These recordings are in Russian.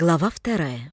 Глава вторая.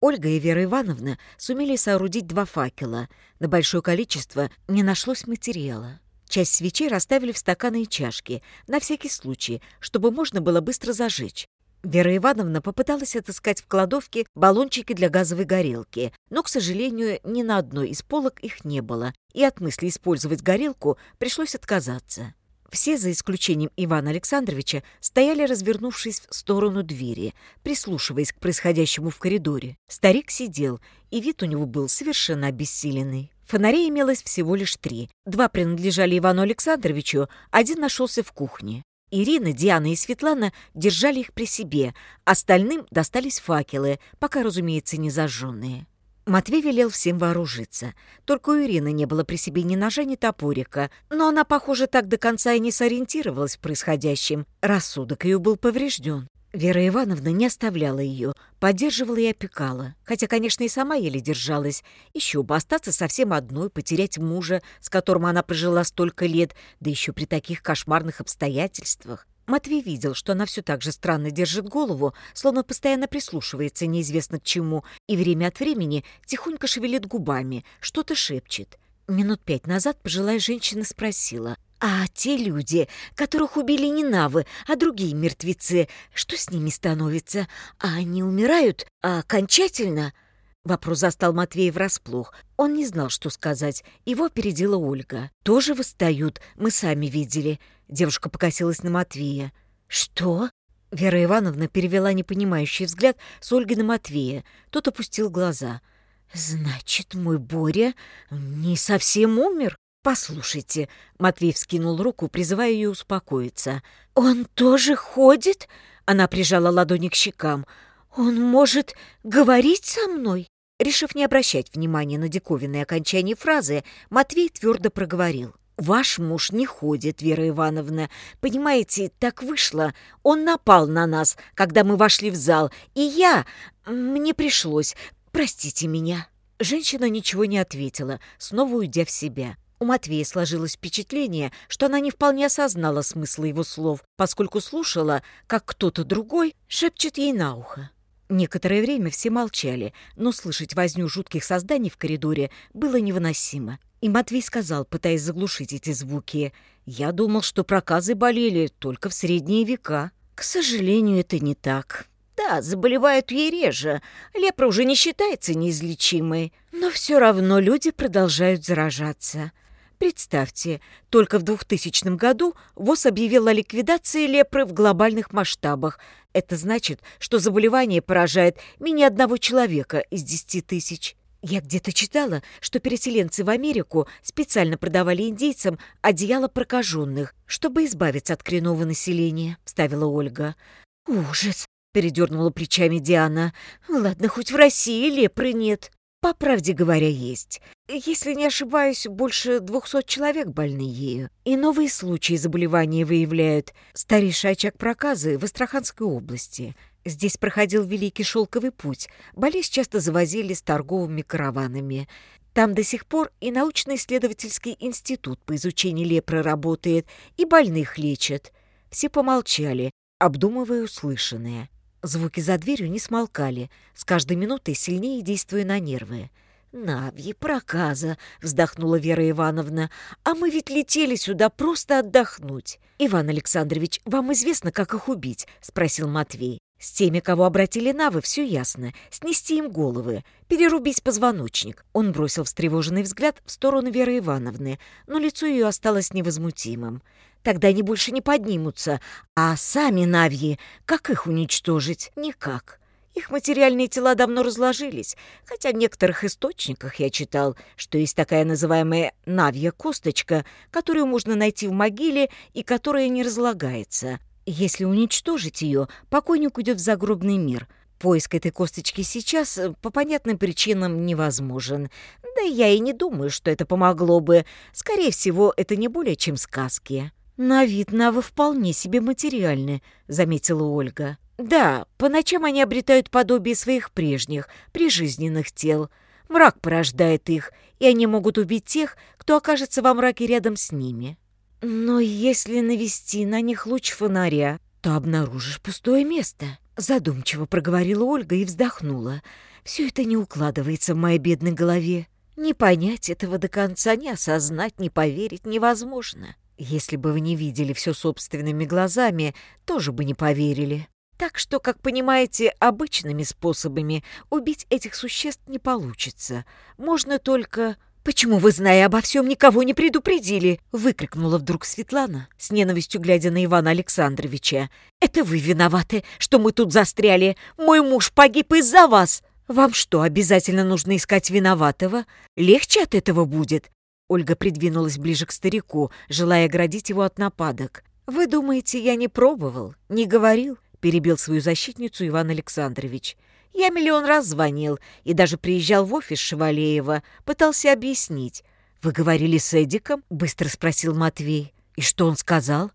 Ольга и Вера Ивановна сумели соорудить два факела. На большое количество не нашлось материала. Часть свечей расставили в стаканы и чашки, на всякий случай, чтобы можно было быстро зажечь. Вера Ивановна попыталась отыскать в кладовке баллончики для газовой горелки, но, к сожалению, ни на одной из полок их не было, и от мысли использовать горелку пришлось отказаться. Все, за исключением Ивана Александровича, стояли, развернувшись в сторону двери, прислушиваясь к происходящему в коридоре. Старик сидел, и вид у него был совершенно обессиленный. Фонарей имелось всего лишь три. Два принадлежали Ивану Александровичу, один нашелся в кухне. Ирина, Диана и Светлана держали их при себе, остальным достались факелы, пока, разумеется, не зажженные. Матвей велел всем вооружиться. Только у Ирины не было при себе ни ножа, ни топорика. Но она, похоже, так до конца и не сориентировалась в происходящем. Рассудок ее был поврежден. Вера Ивановна не оставляла ее, поддерживала и опекала. Хотя, конечно, и сама еле держалась. Еще бы остаться совсем одной, потерять мужа, с которым она прожила столько лет, да еще при таких кошмарных обстоятельствах. Матвей видел, что она все так же странно держит голову, словно постоянно прислушивается неизвестно к чему, и время от времени тихонько шевелит губами, что-то шепчет. Минут пять назад пожилая женщина спросила, «А те люди, которых убили не навы, а другие мертвецы, что с ними становится? А они умирают? А окончательно?» Вопрос застал Матвея врасплох. Он не знал, что сказать. Его опередила Ольга. «Тоже восстают, мы сами видели. Девушка покосилась на Матвея. «Что?» Вера Ивановна перевела непонимающий взгляд с Ольги на Матвея. Тот опустил глаза. «Значит, мой Боря не совсем умер?» «Послушайте», — Матвей вскинул руку, призывая ее успокоиться. «Он тоже ходит?» — она прижала ладони к щекам. «Он может говорить со мной?» Решив не обращать внимания на диковинные окончания фразы, Матвей твердо проговорил. Ваш муж не ходит, Вера Ивановна. Понимаете, так вышло. Он напал на нас, когда мы вошли в зал, и я... Мне пришлось. Простите меня». Женщина ничего не ответила, снова уйдя в себя. У Матвея сложилось впечатление, что она не вполне осознала смысл его слов, поскольку слушала, как кто-то другой шепчет ей на ухо. Некоторое время все молчали, но слышать возню жутких созданий в коридоре было невыносимо. И Матвей сказал, пытаясь заглушить эти звуки, «Я думал, что проказы болели только в средние века». «К сожалению, это не так», да, заболевают ей реже. Лепра уже не считается неизлечимой. Но все равно люди продолжают заражаться. Представьте, только в 2000 году ВОЗ объявила о ликвидации лепры в глобальных масштабах. Это значит, что заболевание поражает менее одного человека из 10 тысяч. Я где-то читала, что переселенцы в Америку специально продавали индейцам одеяло прокаженных, чтобы избавиться от коренного населения, — вставила Ольга. «Ужас!» — передернула плечами Диана. «Ладно, хоть в России лепры нет». По правде говоря, есть. Если не ошибаюсь, больше 200 человек больны ею. И новые случаи заболевания выявляют. Старейший очаг проказы в Астраханской области. Здесь проходил Великий Шелковый путь. Болезнь часто завозили с торговыми караванами. Там до сих пор и научно-исследовательский институт по изучению лепры работает, и больных лечат. Все помолчали, обдумывая услышанное. Звуки за дверью не смолкали, с каждой минутой сильнее действуя на нервы. «Навьи, проказа!» — вздохнула Вера Ивановна. «А мы ведь летели сюда просто отдохнуть!» «Иван Александрович, вам известно, как их убить?» — спросил Матвей. «С теми, кого обратили навы, все ясно. Снести им головы, перерубить позвоночник». Он бросил встревоженный взгляд в сторону Веры Ивановны, но лицо ее осталось невозмутимым. Тогда они больше не поднимутся. А сами Навьи, как их уничтожить? Никак. Их материальные тела давно разложились, хотя в некоторых источниках я читал, что есть такая называемая навья косточка, которую можно найти в могиле и которая не разлагается. Если уничтожить ее, покойник уйдет в загробный мир. Поиск этой косточки сейчас э, по понятным причинам невозможен. Да я и не думаю, что это помогло бы. Скорее всего, это не более чем сказки. «На вид навы вполне себе материальны», — заметила Ольга. «Да, по ночам они обретают подобие своих прежних, прижизненных тел. Мрак порождает их, и они могут убить тех, кто окажется во мраке рядом с ними». «Но если навести на них луч фонаря, то обнаружишь пустое место», — задумчиво проговорила Ольга и вздохнула. «Все это не укладывается в моей бедной голове». Не понять этого до конца, не осознать, не поверить невозможно. Если бы вы не видели все собственными глазами, тоже бы не поверили. Так что, как понимаете, обычными способами убить этих существ не получится. Можно только... «Почему вы, зная обо всем, никого не предупредили?» — выкрикнула вдруг Светлана, с ненавистью глядя на Ивана Александровича. «Это вы виноваты, что мы тут застряли. Мой муж погиб из-за вас. Вам что, обязательно нужно искать виноватого? Легче от этого будет? Ольга придвинулась ближе к старику, желая оградить его от нападок. «Вы думаете, я не пробовал, не говорил?» — перебил свою защитницу Иван Александрович. «Я миллион раз звонил и даже приезжал в офис Шевалеева, пытался объяснить. «Вы говорили с Эдиком?» — быстро спросил Матвей. «И что он сказал?»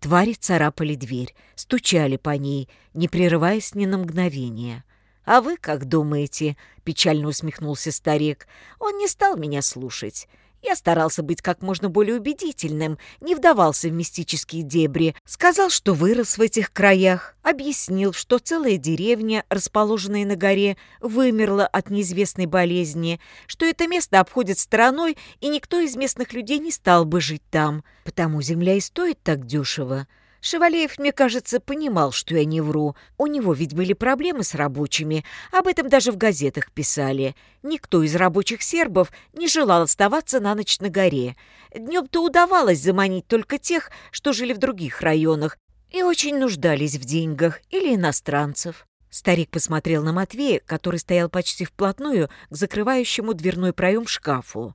Твари царапали дверь, стучали по ней, не прерываясь ни на мгновение. «А вы как думаете?» — печально усмехнулся старик. «Он не стал меня слушать. Я старался быть как можно более убедительным, не вдавался в мистические дебри, сказал, что вырос в этих краях, объяснил, что целая деревня, расположенная на горе, вымерла от неизвестной болезни, что это место обходит стороной, и никто из местных людей не стал бы жить там, потому земля и стоит так дешево. Шевалеев, мне кажется, понимал, что я не вру. У него ведь были проблемы с рабочими, об этом даже в газетах писали. Никто из рабочих сербов не желал оставаться на ночь на горе. Днем-то удавалось заманить только тех, что жили в других районах и очень нуждались в деньгах или иностранцев. Старик посмотрел на Матвея, который стоял почти вплотную к закрывающему дверной проем шкафу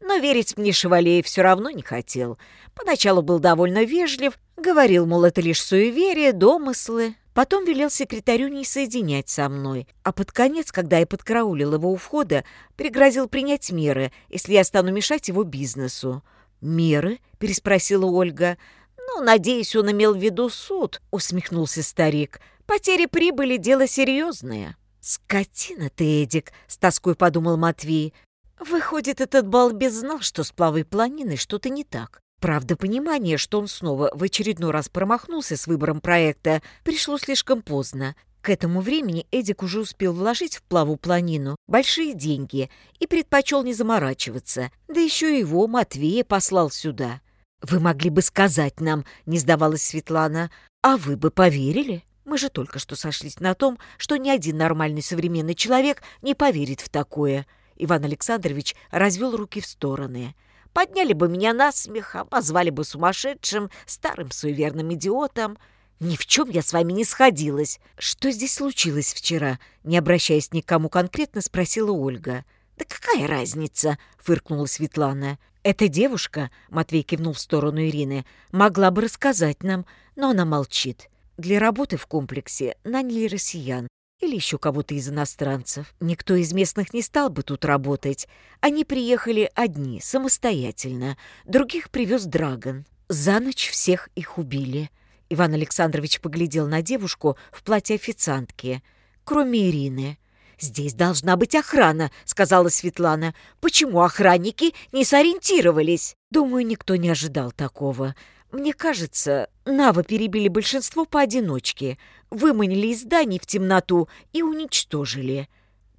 но верить мне Шевалеев все равно не хотел. Поначалу был довольно вежлив, Говорил, мол, это лишь суеверие, домыслы. Потом велел секретарю не соединять со мной, а под конец, когда я подкараулил его у входа, пригрозил принять меры, если я стану мешать его бизнесу. «Меры?» — переспросила Ольга. «Ну, надеюсь, он имел в виду суд», — усмехнулся старик. «Потери прибыли — дело серьезное». «Скотина ты, Эдик!» — с тоской подумал Матвей. «Выходит, этот балбес знал, что с плавой планины что-то не так. Правда, понимание, что он снова в очередной раз промахнулся с выбором проекта, пришло слишком поздно. К этому времени Эдик уже успел вложить в плаву планину большие деньги и предпочел не заморачиваться. Да еще его, Матвея, послал сюда. «Вы могли бы сказать нам», — не сдавалась Светлана. «А вы бы поверили? Мы же только что сошлись на том, что ни один нормальный современный человек не поверит в такое». Иван Александрович развел руки в стороны подняли бы меня на смех, а обозвали бы сумасшедшим, старым суеверным идиотом. Ни в чем я с вами не сходилась. Что здесь случилось вчера?» Не обращаясь ни к кому конкретно, спросила Ольга. «Да какая разница?» — фыркнула Светлана. «Эта девушка», — Матвей кивнул в сторону Ирины, — «могла бы рассказать нам, но она молчит. Для работы в комплексе наняли россиян, или еще кого-то из иностранцев. Никто из местных не стал бы тут работать. Они приехали одни, самостоятельно. Других привез Драгон. За ночь всех их убили. Иван Александрович поглядел на девушку в платье официантки, кроме Ирины. «Здесь должна быть охрана», — сказала Светлана. «Почему охранники не сориентировались?» «Думаю, никто не ожидал такого. Мне кажется, Нава перебили большинство поодиночке, выманили из зданий в темноту и уничтожили.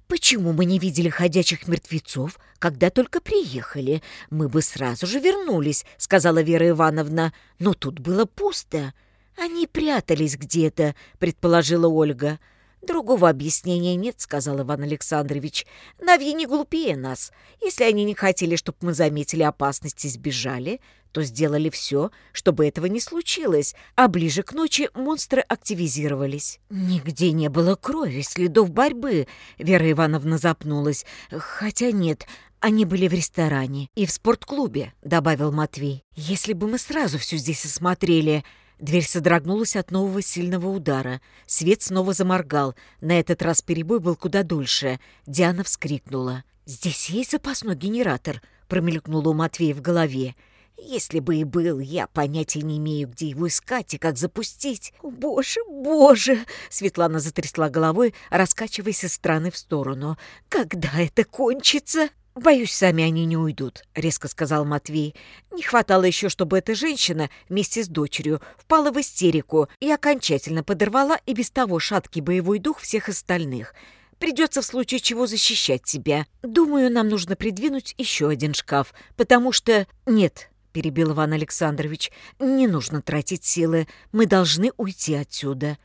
Почему мы не видели ходячих мертвецов, когда только приехали? Мы бы сразу же вернулись, сказала Вера Ивановна, но тут было пусто. Они прятались где-то, предположила Ольга. «Другого объяснения нет», — сказал Иван Александрович. «Навьи не глупее нас. Если они не хотели, чтобы мы заметили опасность и сбежали, то сделали все, чтобы этого не случилось, а ближе к ночи монстры активизировались». «Нигде не было крови, следов борьбы», — Вера Ивановна запнулась. «Хотя нет, они были в ресторане и в спортклубе», — добавил Матвей. «Если бы мы сразу все здесь осмотрели», Дверь содрогнулась от нового сильного удара. Свет снова заморгал. На этот раз перебой был куда дольше. Диана вскрикнула. «Здесь есть запасной генератор?» — промелькнуло у Матвея в голове. «Если бы и был, я понятия не имею, где его искать и как запустить». «Боже, боже!» — Светлана затрясла головой, раскачиваясь из стороны в сторону. «Когда это кончится?» «Боюсь, сами они не уйдут», — резко сказал Матвей. «Не хватало еще, чтобы эта женщина вместе с дочерью впала в истерику и окончательно подорвала и без того шаткий боевой дух всех остальных. Придется в случае чего защищать тебя. Думаю, нам нужно придвинуть еще один шкаф, потому что... Нет, — перебил Иван Александрович. «Не нужно тратить силы. Мы должны уйти отсюда».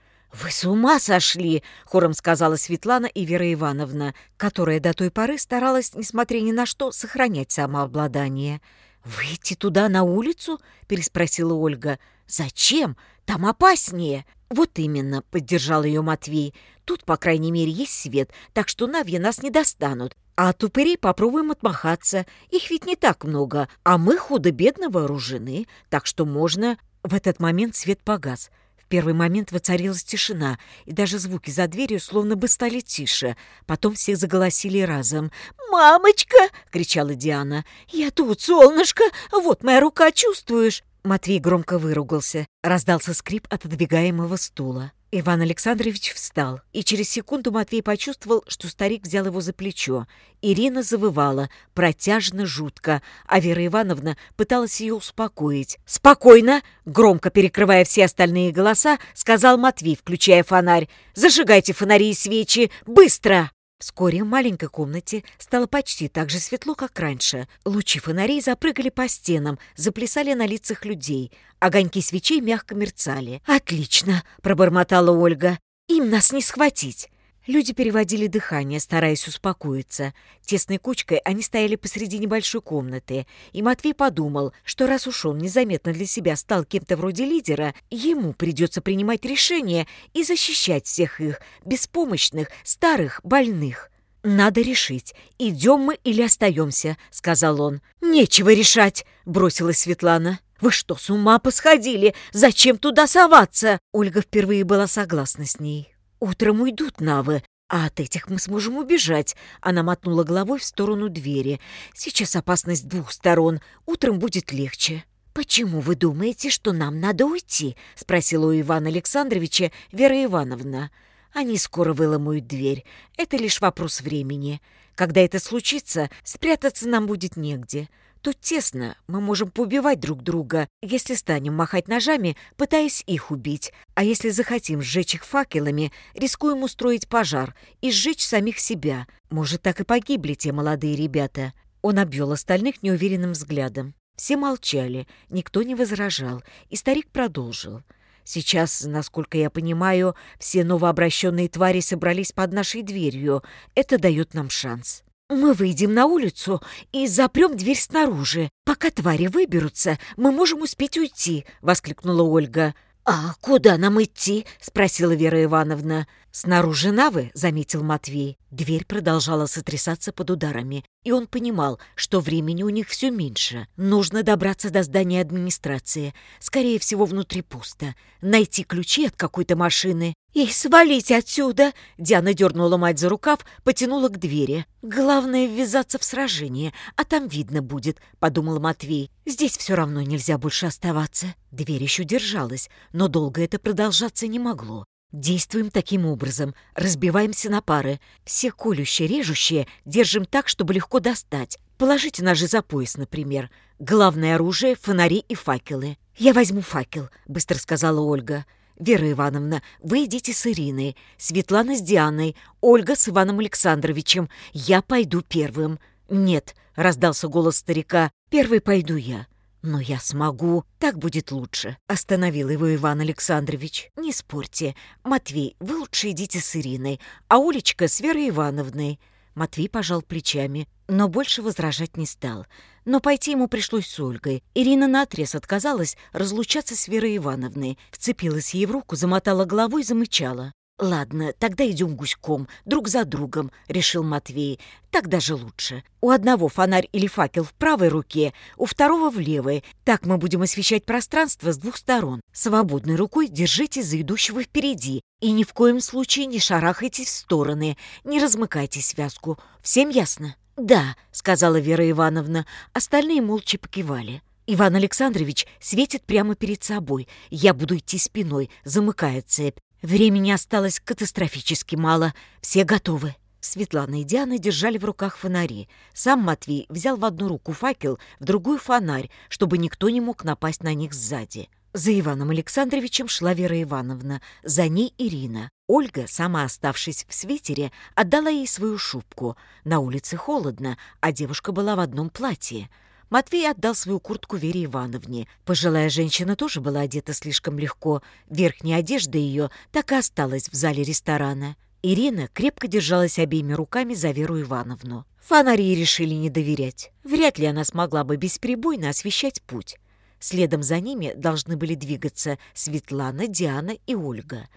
«Вы с ума сошли!» — хором сказала Светлана и Вера Ивановна, которая до той поры старалась, несмотря ни на что, сохранять самообладание. «Выйти туда, на улицу?» — переспросила Ольга. «Зачем? Там опаснее!» «Вот именно», — поддержал ее Матвей. «Тут, по крайней мере, есть свет, так что Навья нас не достанут. А от упырей попробуем отмахаться. Их ведь не так много, а мы худо-бедно вооружены, так что можно...» В этот момент свет погас — в первый момент воцарилась тишина, и даже звуки за дверью словно бы стали тише. Потом все заголосили разом. «Мамочка!» — кричала Диана. «Я тут, солнышко! Вот моя рука, чувствуешь?» Матвей громко выругался. Раздался скрип отодвигаемого стула. Иван Александрович встал, и через секунду Матвей почувствовал, что старик взял его за плечо. Ирина завывала, протяжно, жутко, а Вера Ивановна пыталась ее успокоить. «Спокойно!» — громко перекрывая все остальные голоса, сказал Матвей, включая фонарь. «Зажигайте фонари и свечи! Быстро!» Вскоре в маленькой комнате стало почти так же светло, как раньше. Лучи фонарей запрыгали по стенам, заплясали на лицах людей. Огоньки свечей мягко мерцали. «Отлично!» — пробормотала Ольга. «Им нас не схватить!» Люди переводили дыхание, стараясь успокоиться. Тесной кучкой они стояли посреди небольшой комнаты, и Матвей подумал, что раз уж он незаметно для себя стал кем-то вроде лидера, ему придется принимать решение и защищать всех их, беспомощных, старых, больных. «Надо решить, идем мы или остаемся», — сказал он. «Нечего решать», — бросилась Светлана. «Вы что, с ума посходили? Зачем туда соваться?» Ольга впервые была согласна с ней. «Утром уйдут, Навы, а от этих мы сможем убежать», — она мотнула головой в сторону двери. «Сейчас опасность двух сторон, утром будет легче». «Почему вы думаете, что нам надо уйти?» — спросила у Ивана Александровича Вера Ивановна. «Они скоро выломают дверь. Это лишь вопрос времени. Когда это случится, спрятаться нам будет негде тут тесно, мы можем поубивать друг друга, если станем махать ножами, пытаясь их убить. А если захотим сжечь их факелами, рискуем устроить пожар и сжечь самих себя. Может, так и погибли те молодые ребята». Он обвел остальных неуверенным взглядом. Все молчали, никто не возражал, и старик продолжил. Сейчас, насколько я понимаю, все новообращенные твари собрались под нашей дверью. Это дает нам шанс. «Мы выйдем на улицу и запрем дверь снаружи. Пока твари выберутся, мы можем успеть уйти», — воскликнула Ольга. «А куда нам идти?» — спросила Вера Ивановна. «Снаружи навы», — заметил Матвей. Дверь продолжала сотрясаться под ударами, и он понимал, что времени у них все меньше. Нужно добраться до здания администрации. Скорее всего, внутри пусто. Найти ключи от какой-то машины. «И свалить отсюда!» Диана дернула мать за рукав, потянула к двери. «Главное — ввязаться в сражение, а там видно будет», — подумал Матвей. «Здесь все равно нельзя больше оставаться». Дверь еще держалась, но долго это продолжаться не могло. Действуем таким образом. Разбиваемся на пары. Все колющие, режущие держим так, чтобы легко достать. Положите ножи за пояс, например. Главное оружие — фонари и факелы. «Я возьму факел», — быстро сказала Ольга. «Вера Ивановна, вы идите с Ириной, Светлана с Дианой, Ольга с Иваном Александровичем. Я пойду первым». «Нет», — раздался голос старика, — «первый пойду я». «Но я смогу. Так будет лучше», — остановил его Иван Александрович. «Не спорьте. Матвей, вы лучше идите с Ириной, а Олечка с Верой Ивановной». Матвей пожал плечами, но больше возражать не стал. Но пойти ему пришлось с Ольгой. Ирина наотрез отказалась разлучаться с Верой Ивановной, вцепилась ей в руку, замотала головой, замычала. «Ладно, тогда идем гуськом, друг за другом», — решил Матвей. «Так даже лучше. У одного фонарь или факел в правой руке, у второго в левой. Так мы будем освещать пространство с двух сторон. Свободной рукой держите за идущего впереди. И ни в коем случае не шарахайтесь в стороны, не размыкайте связку. Всем ясно?» «Да», — сказала Вера Ивановна. Остальные молча покивали. Иван Александрович светит прямо перед собой. Я буду идти спиной, замыкая цепь. Времени осталось катастрофически мало, все готовы. Светлана и Диана держали в руках фонари. Сам Матвей взял в одну руку факел, в другую фонарь, чтобы никто не мог напасть на них сзади. За Иваном Александровичем шла Вера Ивановна, за ней Ирина. Ольга, сама оставшись в свитере, отдала ей свою шубку. На улице холодно, а девушка была в одном платье. Матвей отдал свою куртку Вере Ивановне. Пожилая женщина тоже была одета слишком легко. Верхняя одежда ее так и осталась в зале ресторана. Ирина крепко держалась обеими руками за Веру Ивановну. Фонари решили не доверять. Вряд ли она смогла бы бесперебойно освещать путь. Следом за ними должны были двигаться Светлана, Диана и Ольга.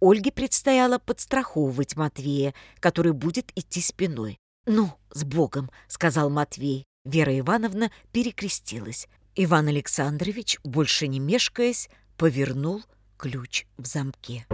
Ольге предстояло подстраховывать Матвея, который будет идти спиной. «Ну, с Богом!» — сказал Матвей. Вера Ивановна перекрестилась. Иван Александрович, больше не мешкаясь, повернул ключ в замке.